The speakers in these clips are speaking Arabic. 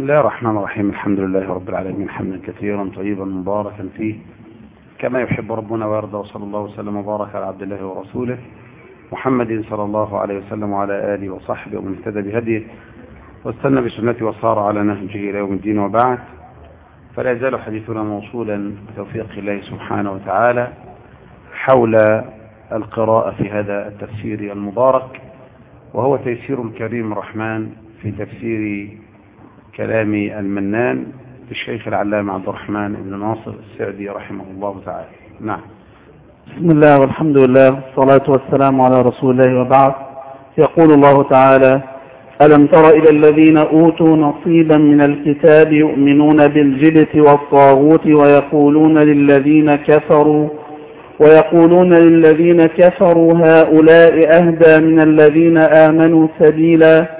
بسم الله الرحمن الرحيم. الحمد لله رب العالمين. حمدا كثيرا طيبا مباركا فيه. كما يحب ربنا ويرضى وصلى الله وسلم وبارك على عبد الله ورسوله محمد صلى الله عليه وسلم وعلى آله وصحبه ومن اهتدى بهديه واستنى بسنته وصار على نهجه إلى يوم الدين وبعد. فلا يزال حديثنا موصولا بتوفيق الله سبحانه وتعالى حول القراءة في هذا التفسير المبارك وهو تيسير الكريم الرحمن في تفسير كلام المنان للشيخ العلامة عبد الرحمن بن ناصر السعدي رحمه الله تعالى. نعم. بسم الله والحمد لله والصلاة والسلام على رسول الله وبعد. يقول الله تعالى ألم تر إلى الذين أوتوا نصيبا من الكتاب يؤمنون بالجبت والطاغوت ويقولون للذين كفروا ويقولون للذين كفروا هؤلاء أهدى من الذين آمنوا سبيلا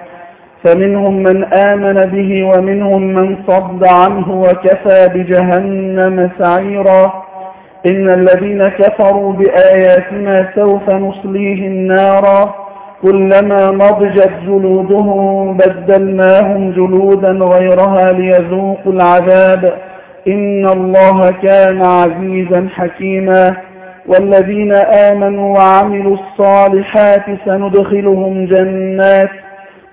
فمنهم من آمن به ومنهم من صد عنه وكفى بجهنم سعيرا. إن الذين كفروا بآياتنا سوف نصليهم نارا. كلما نضجت جلودهم بدلناهم جلودا غيرها ليذوقوا العذاب. إن الله كان عزيزا حكيما. والذين آمنوا وعملوا الصالحات سندخلهم جنات.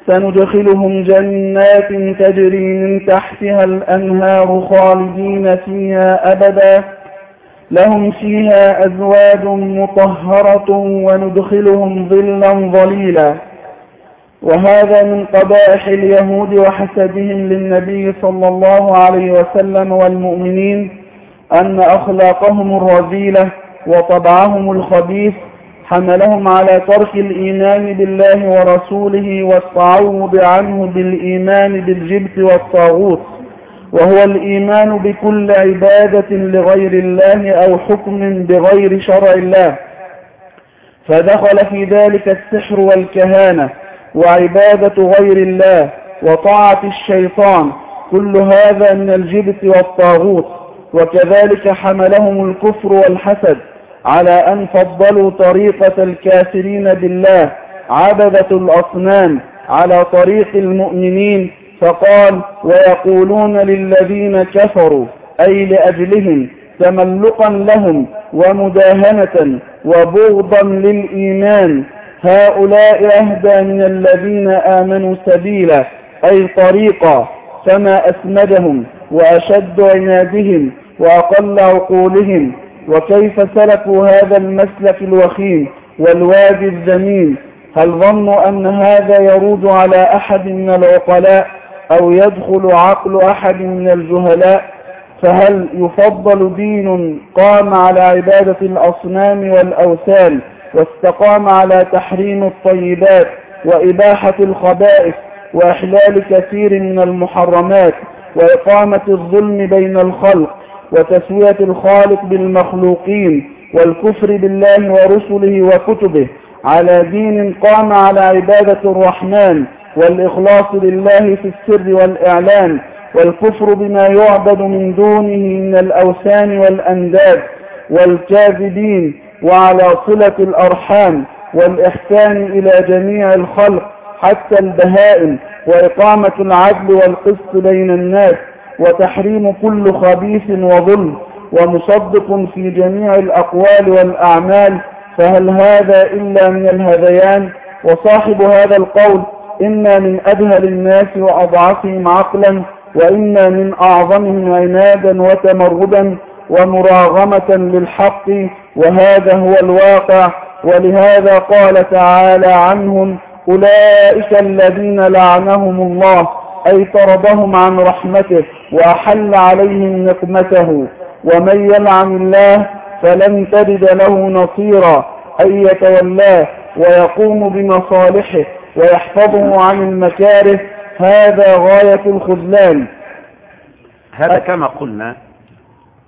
سندخلهم جنات تجري من تحتها الأنهار خالدين فيها أبدا. لهم فيها أزواج مطهرة وندخلهم ظلا ظليلا. وهذا من قبائح اليهود وحسدهم للنبي صلى الله عليه وسلم والمؤمنين أن أخلاقهم الرذيلة وطبعهم الخبيث حملهم على ترك الإيمان بالله ورسوله والتعوض عنه بالإيمان بالجبت والطاغوت وهو الإيمان بكل عبادة لغير الله أو حكم بغير شرع الله. فدخل في ذلك السحر والكهانة وعبادة غير الله وطاعة الشيطان كل هذا من الجبت والطاغوت. وكذلك حملهم الكفر والحسد. على أن فضلوا طريقة الكافرين بالله عبدة الأصنام على طريق المؤمنين فقال ويقولون للذين كفروا أي لأجلهم تملقا لهم ومداهنة وبغضا للإيمان. هؤلاء أهدى من الذين آمنوا سبيلا أي طريقا فما أسمدهم وأشد عنادهم وأقل عقولهم. وكيف سلكوا هذا المسلك الوخيم والوادي الذميم هل ظنوا أن هذا يرود على أحد من العقلاء أو يدخل عقل أحد من الجهلاء؟ فهل يفضل دين قام على عبادة الأصنام والأوثان واستقام على تحريم الطيبات وإباحة الخبائث وإحلال كثير من المحرمات وإقامة الظلم بين الخلق؟ وتسوية الخالق بالمخلوقين والكفر بالله ورسله وكتبه. على دين قام على عبادة الرحمن والإخلاص لله في السر والإعلان والكفر بما يعبد من دونه من الأوثان والأنداد والكاذبين وعلى صلة الأرحام والإحسان إلى جميع الخلق حتى البهائم وإقامة العدل والقسط بين الناس وتحريم كل خبيث وظلم ومصدق في جميع الأقوال والأعمال فهل هذا إلا من الهذيان؟ وصاحب هذا القول إنا من أجهل الناس وأضعفهم عقلا وإنا من أعظمهم عنادا وتمردا ومراغمة للحق وهذا هو الواقع. ولهذا قال تعالى عنهم أولئك الذين لعنهم الله. أي طردهم عن رحمته وأحل عليهم نقمته ومن يلعن الله فلن تجد له نصيرا أي يتولاه ويقوم بمصالحه ويحفظه عن المكاره هذا غاية الخذلان. هذا كما قلنا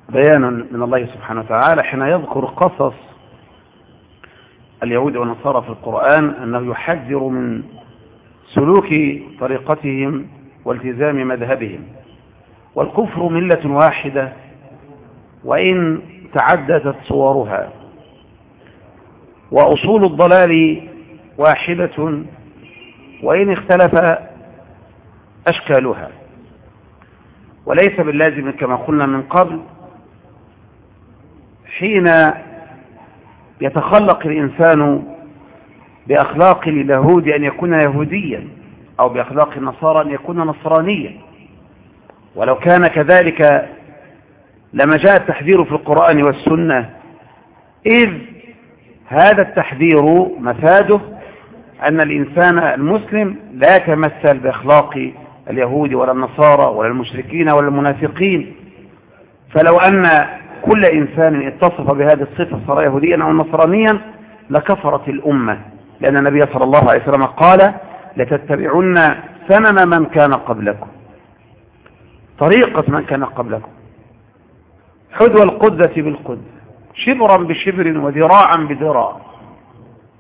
بيانا من الله سبحانه وتعالى حين يذكر قصص اليهود والنصارى في القرآن أنه يحذر من سلوك طريقتهم والتزام مذهبهم. والكفر ملة واحدة وإن تعددت صورها. وأصول الضلال واحدة وإن اختلف أشكالها. وليس باللازم كما قلنا من قبل حين يتخلق الإنسان بأخلاق اليهود أن يكون يهوديا. أو بأخلاق النصارى أن يكون نصرانيا. ولو كان كذلك لما جاء التحذير في القرآن والسنة إذ هذا التحذير مفاده أن الإنسان المسلم لا يتمثل بأخلاق اليهود ولا النصارى ولا المشركين ولا المنافقين. فلو أن كل إنسان اتصف بهذه الصفة صار يهوديا أو نصرانيا لكفرت الأمة لأن النبي صلى الله عليه وسلم قال لتتبعن سنن من كان قبلكم. طريقة من كان قبلكم. حذو القدة بالقدة. شبرا بشبر وذراعا بذراع.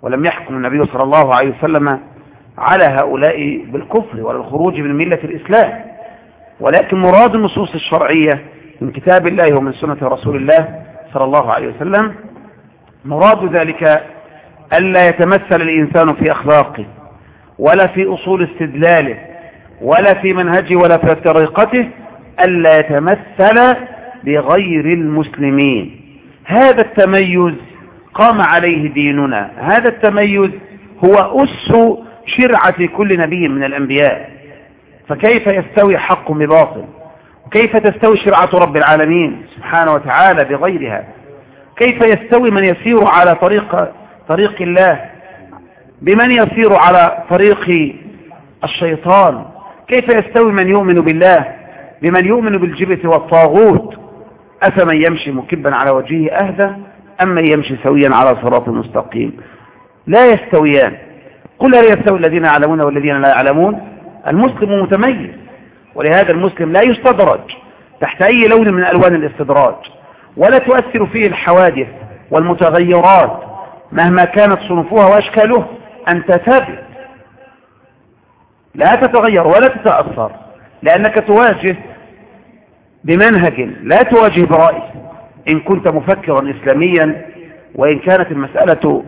ولم يحكم النبي صلى الله عليه وسلم على هؤلاء بالكفر ولا الخروج من ملة الإسلام. ولكن مراد النصوص الشرعية من كتاب الله ومن سنة رسول الله صلى الله عليه وسلم مراد ذلك ألا يتمثل الإنسان في أخلاقه. ولا في أصول استدلاله ولا في منهجه ولا في طريقته ألا يتمثل بغير المسلمين. هذا التميز قام عليه ديننا. هذا التميز هو أس شرعة كل نبي من الأنبياء. فكيف يستوي حق بباطل؟ كيف تستوي شرعة رب العالمين سبحانه وتعالى بغيرها؟ كيف يستوي من يسير على طريق طريق الله؟ بمن يسير على طريق الشيطان؟ كيف يستوي من يؤمن بالله؟ بمن يؤمن بالجبت والطاغوت؟ أفمن يمشي مكبا على وجهه أهدى أم من يمشي سويا على صراط مستقيم؟ لا يستويان. قل هل يستوي الذين يعلمون والذين لا يعلمون؟ المسلم متميز ولهذا المسلم لا يستدرج تحت أي لون من ألوان الاستدراج ولا تؤثر فيه الحوادث والمتغيرات مهما كانت صنفها وأشكالها أنت ثابت لا تتغير ولا تتأثر لأنك تواجه بمنهج لا تواجه برأي. إن كنت مفكرا إسلاميا وإن كانت المسألة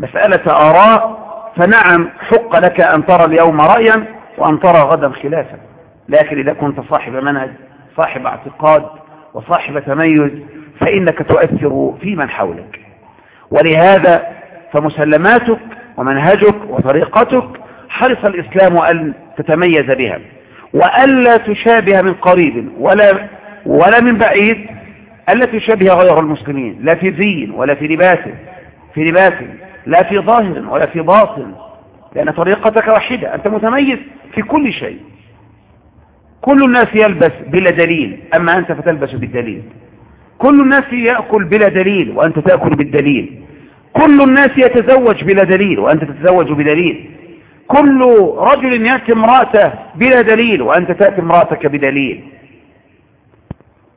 مسألة آراء فنعم حق لك أن ترى اليوم رأيا وأن ترى غدا خلافا. لكن إذا كنت صاحب منهج صاحب اعتقاد وصاحب تميز فإنك تؤثر في من حولك. ولهذا فمسلماتك ومنهجك وطريقتك حرص الإسلام أن تتميز بها وألا تشابه من قريب ولا, ولا من بعيد ألا تشابه غير المسلمين لا في زين ولا في لباس في لباس لا في ظاهر ولا في باطن لأن طريقتك واحدة أنت متميز في كل شيء. كل الناس يلبس بلا دليل أما أنت فتلبس بالدليل. كل الناس يأكل بلا دليل وأنت تأكل بالدليل. كل الناس يتزوج بلا دليل وأنت تتزوج بدليل كل رجل يأتي امرأته بلا دليل وأنت تأتي امرأتك بدليل.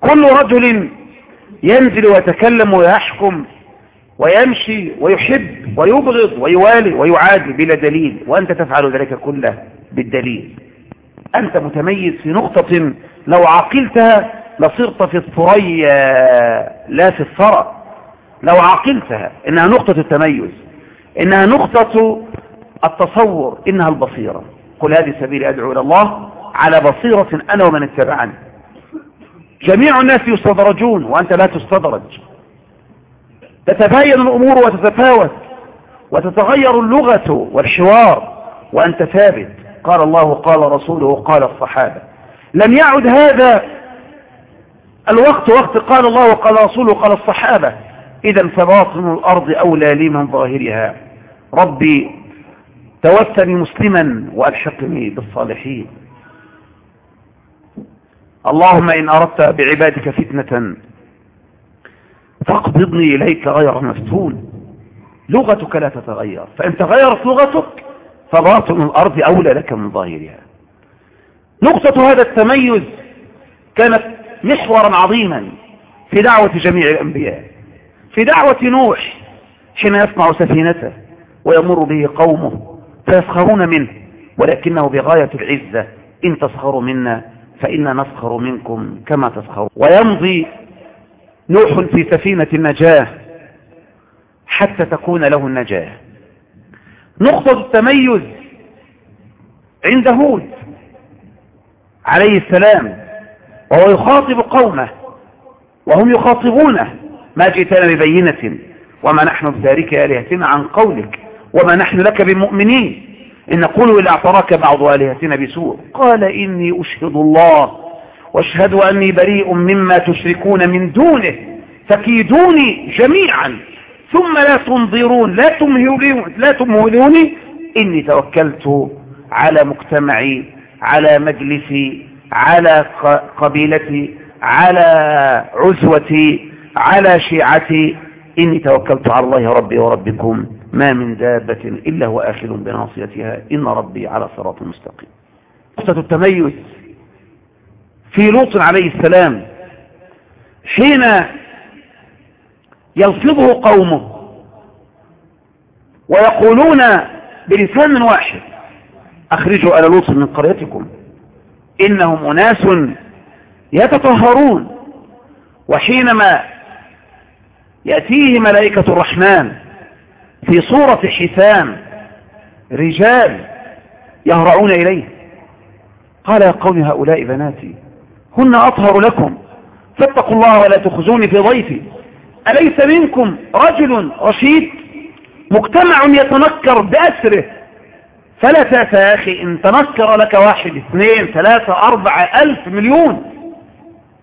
كل رجل ينزل ويتكلم ويحكم ويمشي ويحب ويبغض ويوالي ويعادي بلا دليل وأنت تفعل ذلك كله بالدليل. أنت متميز في نقطة لو عقلتها لصرت في الثريا لا في الثرى. لو عقلتها إنها نقطة التميز إنها نقطة التصور إنها البصيرة. قل هذه سبيل أدعو إلى الله على بصيرة أنا ومن اتبعني. جميع الناس يستدرجون وأنت لا تستدرج. تتباين الأمور وتتفاوت وتتغير اللغة والحوار وأنت ثابت. قال الله قال رسوله قال الصحابة. لم يعد هذا الوقت وقت قال الله وقال رسوله قال الصحابة. إذا فباطن الأرض أولى لي من ظاهرها. ربي توفني مسلما وألحقني بالصالحين. اللهم إن أردت بعبادك فتنة فاقبضني إليك غير مفتون. لغتك لا تتغير فإن تغيرت لغتك فباطن الأرض أولى لك من ظاهرها. نقطة هذا التميز كانت محورا عظيما في دعوة جميع الأنبياء. في دعوة نوح حين يصنع سفينته ويمر به قومه فيسخرون منه ولكنه بغاية العزة إن تسخروا منا فإنا نسخر منكم كما تسخرون. ويمضي نوح في سفينة النجاة حتى تكون له النجاة. نقطة التميز عند هود عليه السلام وهو يخاطب قومه وهم يخاطبونه ما جئتنا ببينة وما نحن بذلك آلهتنا عن قولك وما نحن لك بمؤمنين. إن نقول إلا اعتراك بعض آلهتنا بسوء. قال إني أشهد الله وأشهد أني بريء مما تشركون من دونه فكيدوني جميعا. ثم لا تنظرون لا تمهلون لا تمهلوني. إني توكلت على مجتمعي على مجلسي على قبيلتي على عزوتي على شيعتي إني توكلت على الله ربي وربكم ما من دابة إلا هو آخذ بناصيتها. إن ربي على صراط مستقيم. قصة التميز. في لوط عليه السلام حين يلفظه قومه ويقولون بلسان واحد أخرجوا آل لوط من قريتكم إنهم أناس يتطهرون. وحينما يأتيه ملائكة الرحمن في صورة حسام رجال يهرعون إليه. قال يا قوم هؤلاء بناتي هن أطهر لكم. فاتقوا الله ولا تخزوني في ضيفي. أليس منكم رجل رشيد مجتمع يتنكر بأسره؟ فلا تأسى يا أخي إن تنكر لك واحد اثنين ثلاثة أربعة ألف مليون.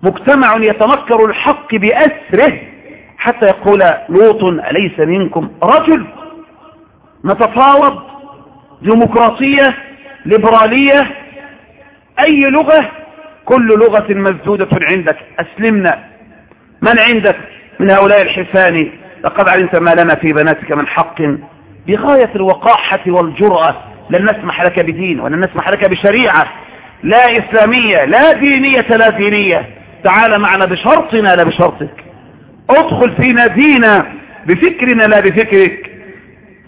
مجتمع يتنكر الحق بأسره. حتى يقول لوط أليس منكم؟ رجل. نتفاوض. ديمقراطية ليبرالية أي لغة؟ كل لغة مسدودة عندك. أسلمنا. من عندك؟ من هؤلاء الحسان. لقد علمت ما لنا في بناتك من حق. بغاية الوقاحة والجرأة لن نسمح لك بدين ولن نسمح لك بشريعة. لا إسلامية لا دينية لا دينية. تعال معنا بشرطنا لا بشرطك. ادخل في نادينا بفكرنا لا بفكرك.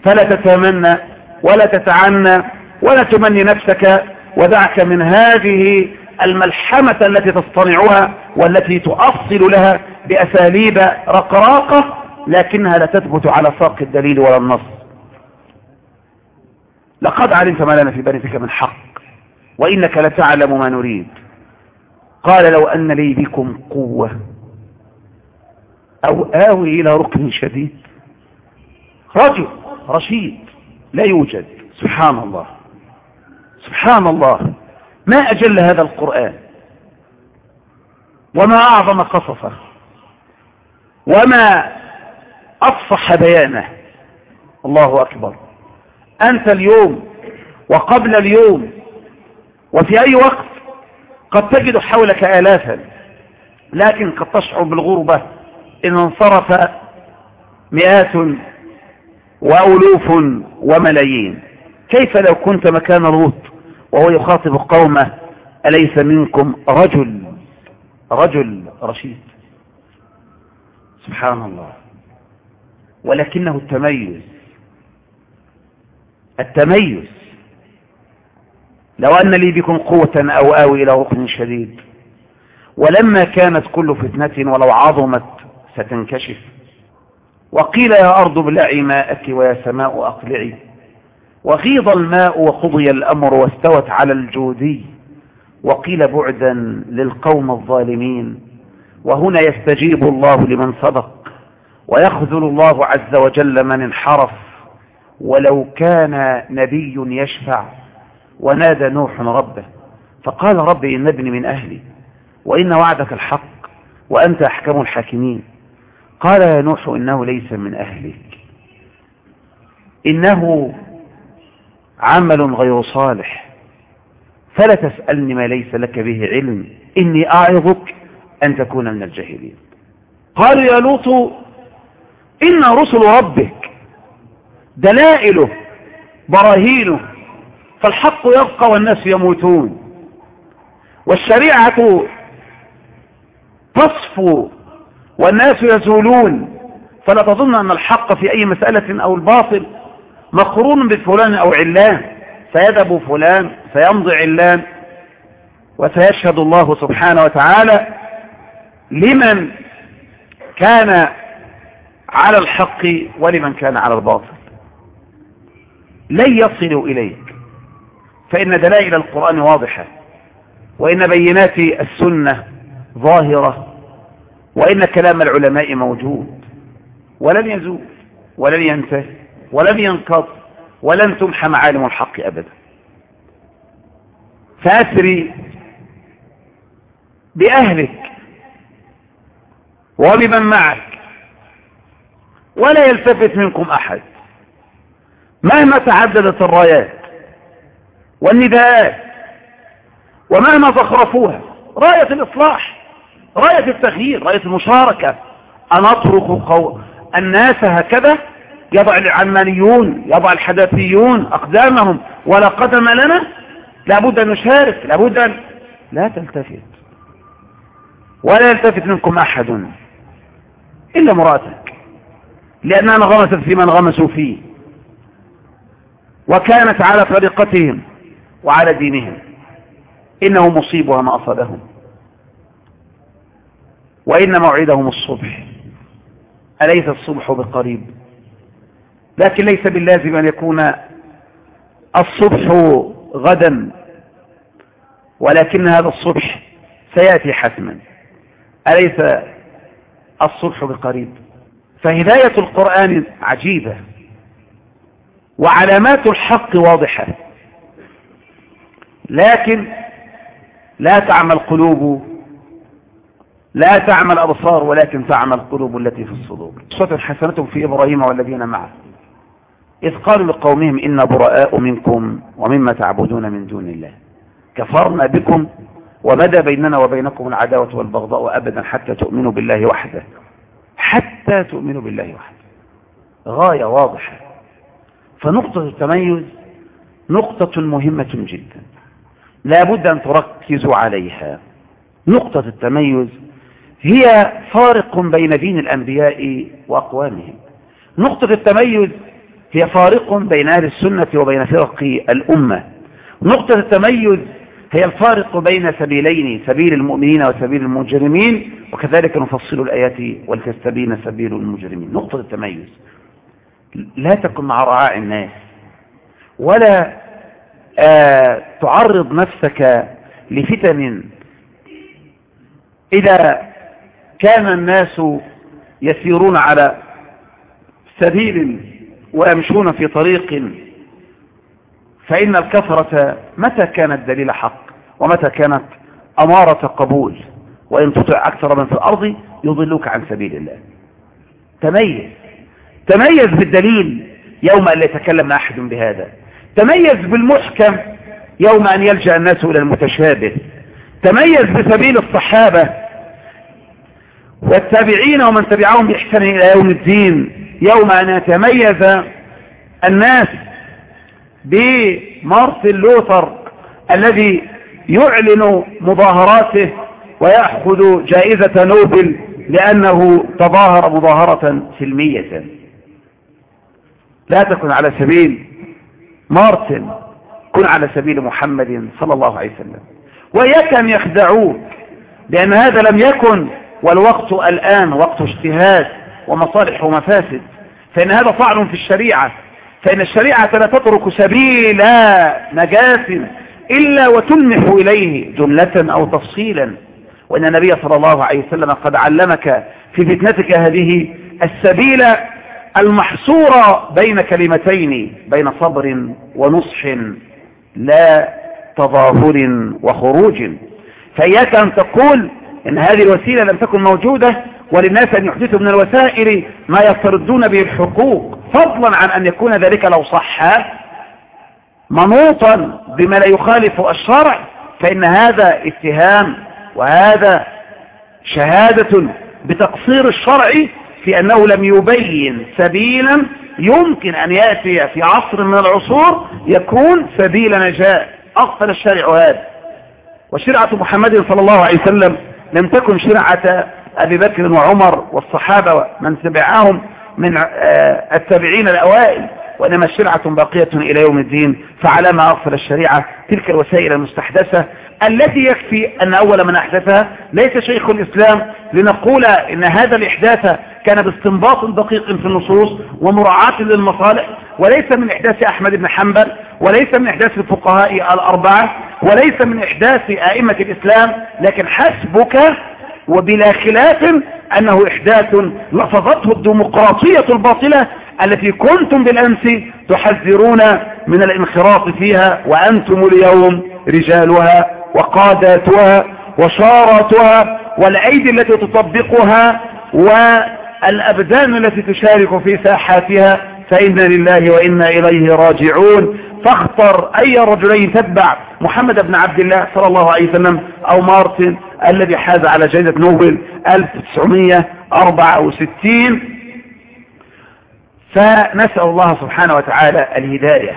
فلا تتمنى ولا تتعنى ولا تمني نفسك. ودعك من هذه الملحمة التي تصطنعها والتي تؤصل لها بأساليب رقراقة لكنها لا تثبت على ساق الدليل ولا النص. لقد علمت ما لنا في بنتك من حق وإنك لتعلم ما نريد. قال لو أن لي بكم قوة. أو آوي إلى ركن شديد. رجل رشيد لا يوجد. سبحان الله. سبحان الله. ما أجل هذا القرآن؟ وما أعظم قصصه؟ وما أفصح بيانه؟ الله أكبر. أنت اليوم وقبل اليوم وفي أي وقت قد تجد حولك آلافا لكن قد تشعر بالغربة. إن انصرف مئات وألوف وملايين. كيف لو كنت مكان لوط وهو يخاطب قومه أليس منكم رجل رجل رشيد؟ سبحان الله. ولكنه التميز التميز. لو أن لي بكم قوة أو آوي إلى ركن شديد. ولما كانت كل فتنة ولو عظمت ستنكشف. وقيل يا أرض ابلعي ماءك ويا سماء أقلعي. وغيض الماء وقضي الأمر واستوت على الجودي. وقيل بعدا للقوم الظالمين. وهنا يستجيب الله لمن صدق. ويخذل الله عز وجل من انحرف. ولو كان نبي يشفع. ونادى نوح ربه. فقال رب إن ابني من أهلي. وإن وعدك الحق. وأنت أحكم الحاكمين. قال يا نوح إنه ليس من أهلك. إنه عمل غير صالح. فلا تسألني ما ليس لك به علم. إني أعظك أن تكون من الجاهلين. قالوا يا لوط إن رسل ربك دلائله براهينه فالحق يبقى والناس يموتون. والشريعة تصفو والناس يزولون. فلا تظن أن الحق في أي مسألة أو الباطل مقرون بفلان أو علان. سيذهب فلان سيمضي علان وسيشهد الله سبحانه وتعالى لمن كان على الحق ولمن كان على الباطل. لن يصلوا إليك. فإن دلائل القرآن واضحة وإن بينات السنة ظاهرة وإن كلام العلماء موجود ولن يزول ولن ينتهي ولن ينقض ولن تمحى معالم الحق أبدا. فأسري بأهلك وبمن معك ولا يلتفت منكم أحد. مهما تعددت الرايات والنداءات ومهما زخرفوها راية الإصلاح رأية التغيير رأية المشاركة. أن قو... الناس هكذا يضع العلمانيون يضع الحداثيون أقدامهم ولا قدم لنا لابد أن نشارك لابد أن لا تلتفت. ولا يلتفت منكم أحد. إلا مراتك. لأنها انغمست في من غمسوا فيه. وكانت على طريقتهم وعلى دينهم. إنه مصيبها ما أصابهم. وإن موعدهم الصبح. أليس الصبح بقريب؟ لكن ليس باللازم أن يكون الصبح غدا ولكن هذا الصبح سيأتي حتما. أليس الصبح بقريب؟ فهداية القرآن عجيبة وعلامات الحق واضحة. لكن لا تعمى القلوب لا تعمى الأبصار ولكن تعمى القلوب التي في الصدور. صوت حسنة في إبراهيم والذين معه. إذ قالوا لقومهم إنا براء منكم ومما تعبدون من دون الله. كفرنا بكم وبدا بيننا وبينكم العداوة والبغضاء أبدا حتى تؤمنوا بالله وحده. حتى تؤمنوا بالله وحده. غاية واضحة. فنقطة التميز نقطة مهمة جدا. لا بد أن تركزوا عليها. نقطة التميز هي فارق بين دين الأنبياء وأقوامهم. نقطة التميز هي فارق بين أهل السنة وبين فرق الأمة. نقطة التميز هي الفارق بين سبيلين سبيل المؤمنين وسبيل المجرمين وكذلك نفصل الآيات ولتستبين سبيل المجرمين. نقطة التميز. لا تكن مع رعاع الناس ولا آه تعرض نفسك لفتن إذا كان الناس يسيرون على سبيل ويمشون في طريق فإن الكثرة متى كانت دليل حق؟ ومتى كانت أمارة قبول؟ وإن تطع أكثر من في الأرض يضلوك عن سبيل الله. تميز. تميز بالدليل يوم أن لا يتكلم أحد بهذا. تميز بالمحكم يوم أن يلجأ الناس إلى المتشابه. تميز بسبيل الصحابة والتابعين ومن تبعهم بإحسان إلى يوم الدين. يوم أن يتميز الناس بمارتن لوثر الذي يعلن مظاهراته ويأخذ جائزة نوبل لأنه تظاهر مظاهرة سلمية. لا تكن على سبيل مارتن كن على سبيل محمد صلى الله عليه وسلم. وإياك أن يخدعوك لأن هذا لم يكن والوقت الآن وقت اجتهاد ومصالح ومفاسد فإن هذا طعن في الشريعة فإن الشريعة لا تترك سبيل نجاة إلا وتلمح إليه جملة أو تفصيلا. وإن النبي صلى الله عليه وسلم قد علمك في فتنتك هذه السبيل المحصورة بين كلمتين بين صبر ونصح لا تظاهر وخروج. فإياك أن تقول إن هذه الوسيلة لم تكن موجودة وللناس أن يحدثوا من الوسائل ما يفترضون به الحقوق فضلا عن أن يكون ذلك لو صح. منوطا بما لا يخالف الشرع فإن هذا اتهام وهذا شهادة بتقصير الشرع في أنه لم يبين سبيلا يمكن أن يأتي في عصر من العصور يكون سبيل نجاة. أغفل الشرع هذا. وشرعة محمد صلى الله عليه وسلم لم تكن شرعة أبي بكر وعمر والصحابة ومن تبعهم من التابعين الأوائل وإنما الشرعة باقية إلى يوم الدين فعلى ما أغفل الشريعة تلك الوسائل المستحدثة. التي يكفي أن أول من أحدثها ليس شيخ الإسلام لنقول إن هذا الإحداث كان باستنباط دقيق في النصوص ومراعاة للمصالح وليس من إحداث أحمد بن حنبل وليس من إحداث الفقهاء الأربعة وليس من إحداث أئمة الإسلام لكن حسبك وبلا خلاف أنه إحداث لفظته الديمقراطية الباطلة التي كنتم بالأمس تحذرون من الانخراط فيها وأنتم اليوم رجالها وقاداتها وشاراتها والأيدي التي تطبقها والأبدان التي تشارك في ساحاتها فإنا لله وإنا إليه راجعون. فاختر أي رجلين تتبع محمد بن عبد الله صلى الله عليه وسلم أو مارتن الذي حاز على جائزة نوبل 1964 فنسأل الله سبحانه وتعالى الهداية.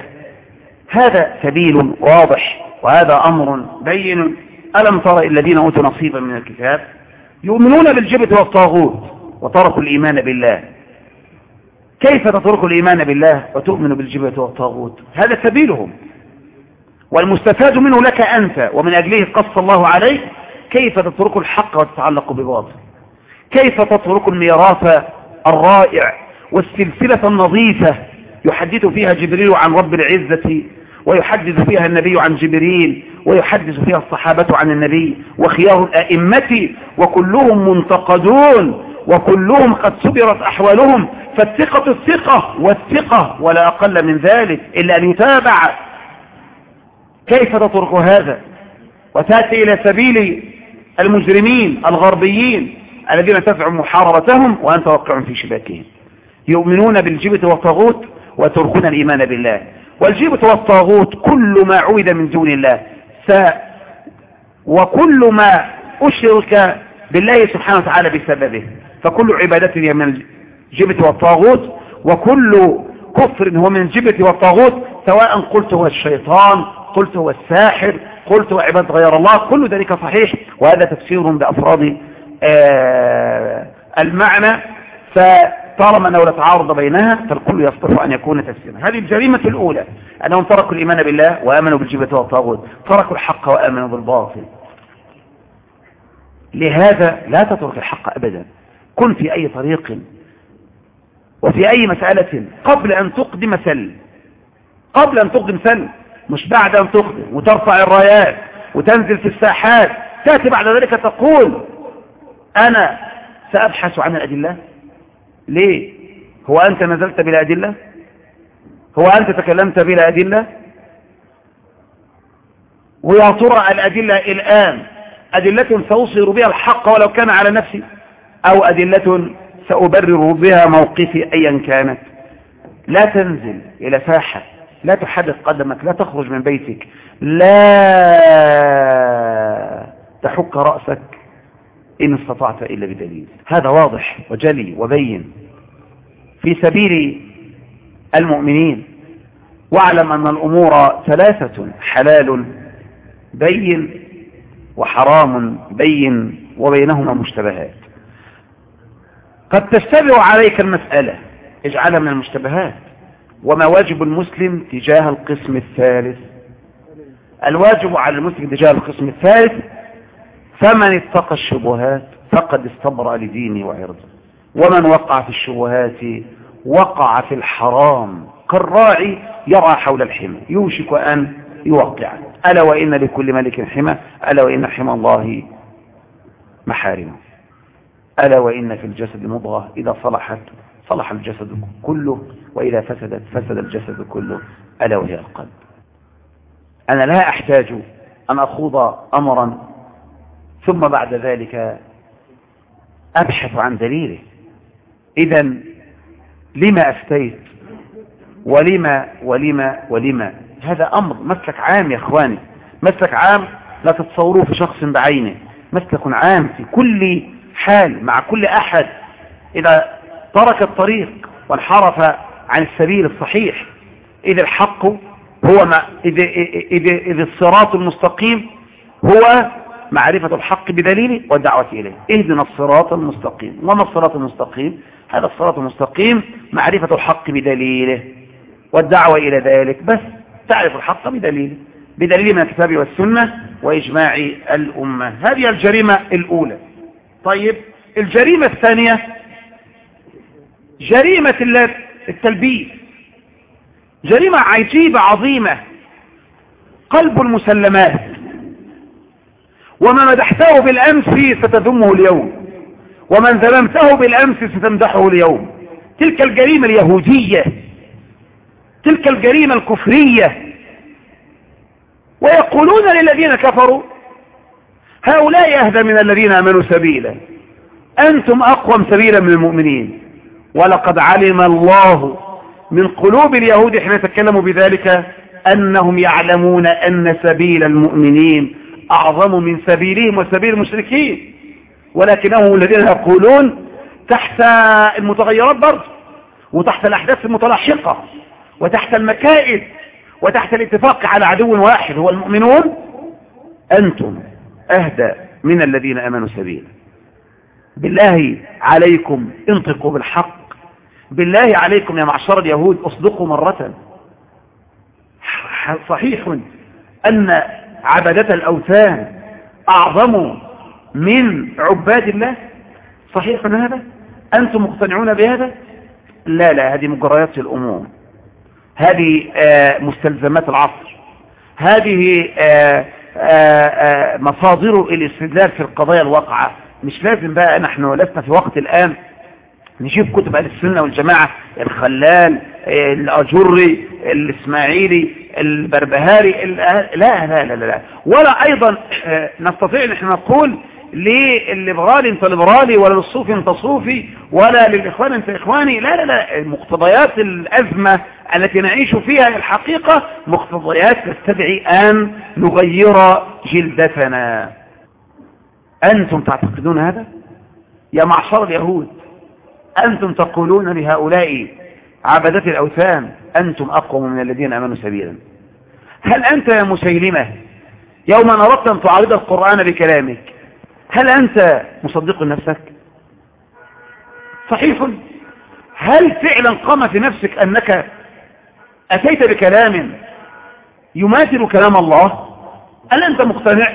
هذا سبيل واضح وهذا أمر بين. ألم تر الذين أوتوا نصيبا من الكتاب؟ يؤمنون بالجبت والطاغوت وتركوا الإيمان بالله. كيف تترك الإيمان بالله وتؤمن بالجبت والطاغوت؟ هذا سبيلهم. والمستفاد منه لك أنت ومن أجله قص الله عليك. كيف تترك الحق وتتعلق بباطل كيف تترك الميراث الرائع والسلسلة النظيفة يحدث فيها جبريل عن رب العزة ويحدث فيها النبي عن جبريل ويحدث فيها الصحابة عن النبي وخيار الأئمة وكلهم منتقدون وكلهم قد سبرت أحوالهم فالثقة الثقة والثقة ولا أقل من ذلك إلا أن يتابع كيف تترك هذا وتأتي إلى سبيل المجرمين الغربيين الذين تزعم محاربتهم وأنت واقع في شباكهم. يؤمنون بالجبت والطاغوت وتركون الإيمان بالله. والجبت والطاغوت كل ما عود من دون الله. س وكل ما أشرك بالله سبحانه وتعالى بسببه. فكل عبادة هي من الجبت والطاغوت وكل كفر هو من الجبت والطاغوت سواء قلت هو الشيطان قلت هو الساحر قلت هو عباد غير الله كل ذلك صحيح وهذا تفسير بأفراد آه المعنى. فطالما أنه لا تعارض بينها فالكل يصطف أن يكون تفسيرا. هذه الجريمة الأولى أنهم تركوا الإيمان بالله وآمنوا بالجبت والطاغوت تركوا الحق وآمنوا بالباطل. لهذا لا تترك الحق أبدا. كن في أي طريق وفي أي مسألة قبل أن تقدم سل. قبل أن تقدم سل. مش بعد أن تقدم. وترفع الرايات. وتنزل في الساحات. تأتي بعد ذلك تقول أنا سأبحث عن الأدلة؟ ليه؟ هو أنت نزلت بلا أدلة؟ هو أنت تكلمت بلا أدلة؟ ويا ترى الأدلة الآن أدلة سأصير بها الحق ولو كان على نفسي؟ أو أدلة سأبرر بها موقفي أيا كانت. لا تنزل إلى ساحة. لا تحرك قدمك. لا تخرج من بيتك. لا تحك رأسك إن استطعت إلا بدليل. هذا واضح وجلي وبين. في سبيل المؤمنين واعلم أن الأمور ثلاثة حلال بين وحرام بين وبينهما مشتبهات. قد تشتبه عليك المسألة. اجعلها من المشتبهات. وما واجب المسلم تجاه القسم الثالث؟ الواجب على المسلم تجاه القسم الثالث فمن اتقى الشبهات فقد استبرأ لدينه وعرضه. ومن وقع في الشبهات وقع في الحرام كالراعي يرعى حول الحمى يوشك أن يوقع. ألا وإن لكل ملك حمى ألا وإن حمى الله محارمه. ألا وإن في الجسد مضغة. إذا صلحت صلح الجسد كله وإذا فسدت فسد الجسد كله ألا وهي القلب. أنا لا أحتاج أن أخوض أمرا ثم بعد ذلك أبحث عن دليله. إذا لما أفتيت؟ ولما ولما ولما؟ هذا أمر مسلك عام يا أخواني. مسلك عام لا تتصوروه في شخص بعينه. مسلك عام في كل حال مع كل أحد إذا ترك الطريق وانحرف عن السبيل الصحيح إذ الحق هو ما إذ, إذ, إذ الصراط المستقيم هو معرفة الحق بدليله والدعوة إليه. إهدنا الصراط المستقيم. وما الصراط المستقيم؟ هذا الصراط المستقيم معرفة الحق بدليله والدعوة إلى ذلك. بس تعرف الحق بدليله بدليل من الكتاب والسنة وإجماع الأمة. هذه الجريمة الأولى. طيب الجريمة الثانية جريمة التلبيس. جريمة عجيبة عظيمة. قلب المسلمات. وما مدحته بالأمس ستذمه اليوم. ومن ذممته بالأمس ستمدحه اليوم. تلك الجريمة اليهودية. تلك الجريمة الكفرية. ويقولون للذين كفروا هؤلاء أهدى من الذين آمنوا سبيلا. أنتم أقوم سبيلا من المؤمنين. ولقد علم الله من قلوب اليهود حين يتكلموا بذلك أنهم يعلمون أن سبيل المؤمنين أعظم من سبيلهم وسبيل المشركين. ولكنهم الذين يقولون تحت المتغيرات برضه وتحت الأحداث المتلاحقة وتحت المكائد وتحت الاتفاق على عدو واحد هو المؤمنون. أنتم أهدى من الذين أمنوا سبيلا. بالله عليكم انطقوا بالحق. بالله عليكم يا معشر اليهود اصدقوا مرة. صحيح أن عبدة الأوثان أعظم من عباد الله؟ صحيح هذا؟ أنتم مقتنعون بهذا؟ لا لا هذه مجريات الأمور. هذه آه مستلزمات العصر. هذه آه آه مصادر الاستدلال في القضايا الواقعة مش لازم بقى نحن لسنا في وقت الآن نجيب كتب أهل السنة والجماعة الخلال الأجري الإسماعيلي البربهاري لا لا لا لا, لا. ولا أيضا نستطيع نحن نقول للليبرالي انت ليبرالي ولا للصوفي انت صوفي ولا للإخوان انت إخواني. لا لا لا مقتضيات الأزمة التي نعيش فيها الحقيقة مقتضيات تستدعي أن نغير جلدتنا. أنتم تعتقدون هذا؟ يا معشر اليهود أنتم تقولون لهؤلاء عبدة الأوثان أنتم أقوم من الذين أمنوا سبيلا. هل أنت يا مسيلمة يوم أردت أن تعارض القرآن بكلامك هل أنت مصدق نفسك؟ صحيح. هل فعلا قام في نفسك أنك أتيت بكلام يماثل كلام الله؟ هل أنت مقتنع؟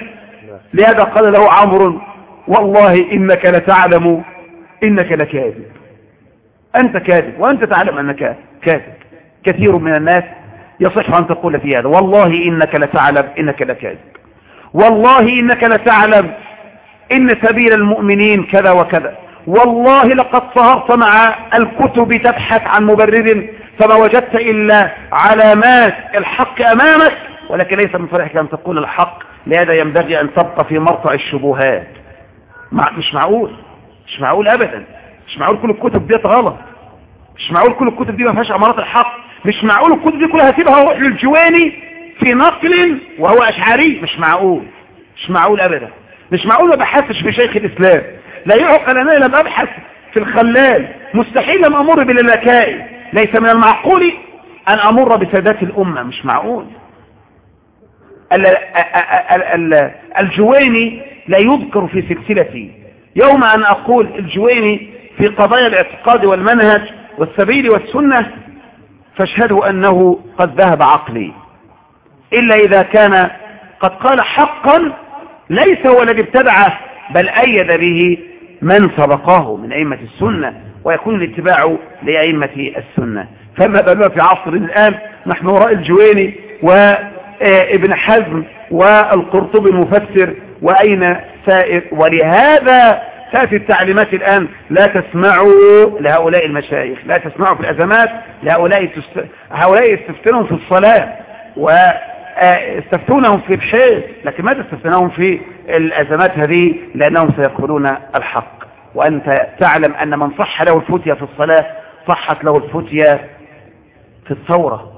لهذا قال له عمرو والله إنك لتعلم إنك لكاذب. أنت كاذب وأنت تعلم أنك كاذب. كثير من الناس يصح أن تقول في هذا والله إنك لتعلم إنك لكاذب. والله إنك لتعلم إن سبيل المؤمنين كذا وكذا. والله لقد صهرت مع الكتب تبحث عن مبرر فما وجدت إلا علامات الحق أمامك ولكن ليس من صالحك أن تقول الحق لهذا ينبغي أن تبقى في مرفع الشبهات. مش معقول مش معقول أبدا. مش معقول كل الكتب دي غلط. مش معقول كل الكتب دي ما فيهاش أمارات الحق. مش معقول الكتب دي كلها هسيبها وأروح للجواني في نقل وهو أشعري. مش معقول مش معقول ابدا. مش معقول ما بحثش في شيخ الإسلام. لا يعقل أنا لم أبحث في الخلال. مستحيل لم أمر باللكائي ليس من المعقول أن أمر بسادات الأمة. مش معقول. الجويني لا يذكر في سلسلتي. يوم أن أقول الجويني في قضايا الاعتقاد والمنهج والسبيل والسنة فاشهدوا أنه قد ذهب عقلي. إلا إذا كان قد قال حقا ليس هو الذي ابتدعه بل أيد به من سبقه من أئمة السنة ويكون الاتباع لأئمة السنة. فما بالنا في عصر الآن نحن وراء الجويني وابن حزم والقرطبي المفسر وأين سائر؟ ولهذا تأتي التعليمات الآن لا تسمعوا لهؤلاء المشايخ لا تسمعوا في الأزمات لهؤلاء تست... هؤلاء يستفتونهم في الصلاة ويستفتونهم في الحيث لكن ماذا تستفتونهم في الأزمات هذه؟ لأنهم سيقولون الحق. وأنت تعلم أن من صح له الفتية في الصلاة صحت له الفتية في الثورة.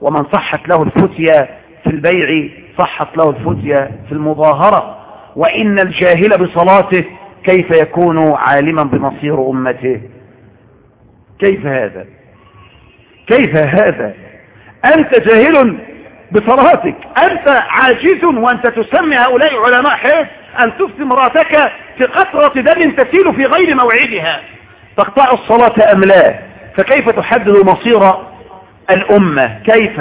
ومن صحت له الفتية في البيع صحت له الفتية في المظاهرة. وإن الجاهل بصلاته كيف يكون عالما بمصير أمته؟ كيف هذا؟ كيف هذا؟ أنت جاهل بصلاتك. أنت عاجز وأنت تسمي هؤلاء علماء حيث أن تفتي امرأتك في قطرة دم تسيل في غير موعدها. تقطع الصلاة أم لا؟ فكيف تحدد مصير الأمة؟ كيف؟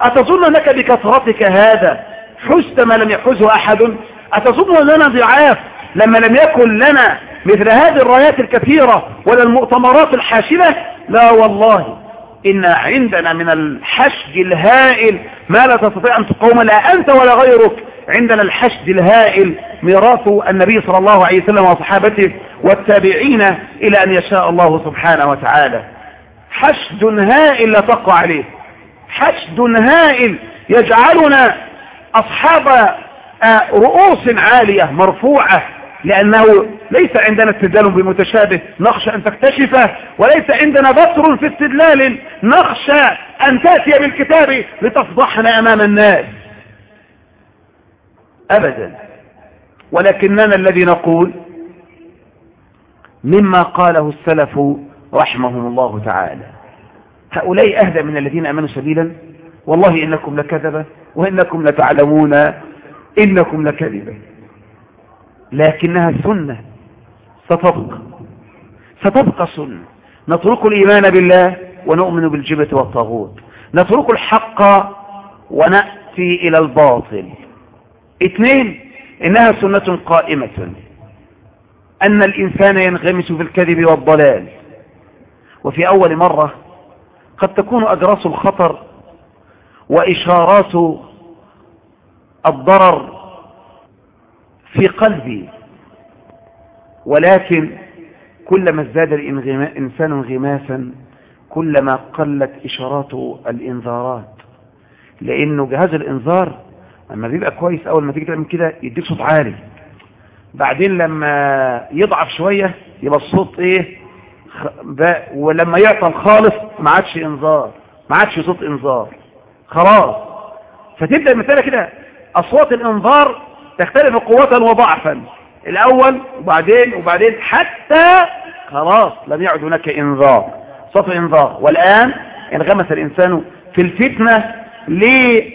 أتظن أنك بكثرتك هذا حزت ما لم يحزه أحد؟ أتظن أننا ضعاف لما لم يكن لنا مثل هذه الرايات الكثيرة ولا المؤتمرات الحاشمة؟ لا والله. إن عندنا من الحشد الهائل ما لا تستطيع أن تقوم لا أنت ولا غيرك. عندنا الحشد الهائل ميراث النبي صلى الله عليه وسلم وصحابته والتابعين إلى أن يشاء الله سبحانه وتعالى. حشد هائل لا تقع عليه. حشد هائل يجعلنا أصحاب آه، رؤوس عالية مرفوعة. لأنه ليس عندنا استدلال بمتشابه. نخشى أن تكتشفه وليس عندنا بصر في استدلال. نخشى أن تأتي بالكتاب لتفضحنا أمام الناس. أبدا. ولكننا الذي نقول مما قاله السلف رحمهم الله تعالى. هؤلاء أهدى من الذين أمنوا سبيلا. والله إنكم لكذبة. وإنكم لتعلمون. إنكم لكذبة. لكنها سنة ستبقى ستبقى سنة. نترك الإيمان بالله ونؤمن بالجبة والطاغوت. نترك الحق ونأتي إلى الباطل. اثنين إنها سنة قائمة. أن الإنسان ينغمس في الكذب والضلال. وفي أول مرة قد تكون أجراس الخطر وإشارات الضرر في قلبي. ولكن كلما ازداد الإنسان انغماسا كلما قلت إشارات الإنذارات. لأنه جهاز الإنذار لما بيبقى كويس أول ما تيجي تعمل كده يديك صوت عالي. بعدين لما يضعف شوية يبقى الصوت إيه؟ ولما يعطل خالص ما عادش إنذار ما عادش صوت إنذار. خلاص. فتبدأ المسألة كده. أصوات الإنذار تختلف قوة وضعفا. الأول وبعدين وبعدين حتى خلاص لم يعد هناك إنذار. صوت إنذار. والآن انغمس الإنسان في الفتنة لي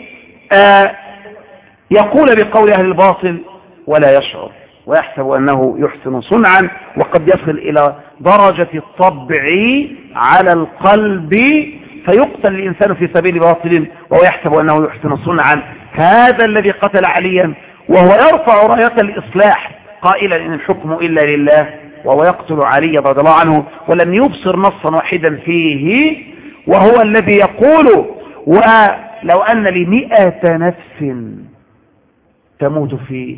آه يقول بقول أهل الباطل ولا يشعر ويحسب أنه يحسن صنعا وقد يصل إلى درجة الطبع على القلب فيقتل الإنسان في سبيل باطل وهو يحسب أنه يحسن صنعا. هذا الذي قتل عليا وهو يرفع راية الإصلاح قائلا إن الحكم إلا لله وهو يقتل علي رضي الله عنه ولم يبصر نصا واحدا فيه وهو الذي يقول ولو أن لي نفس تموت في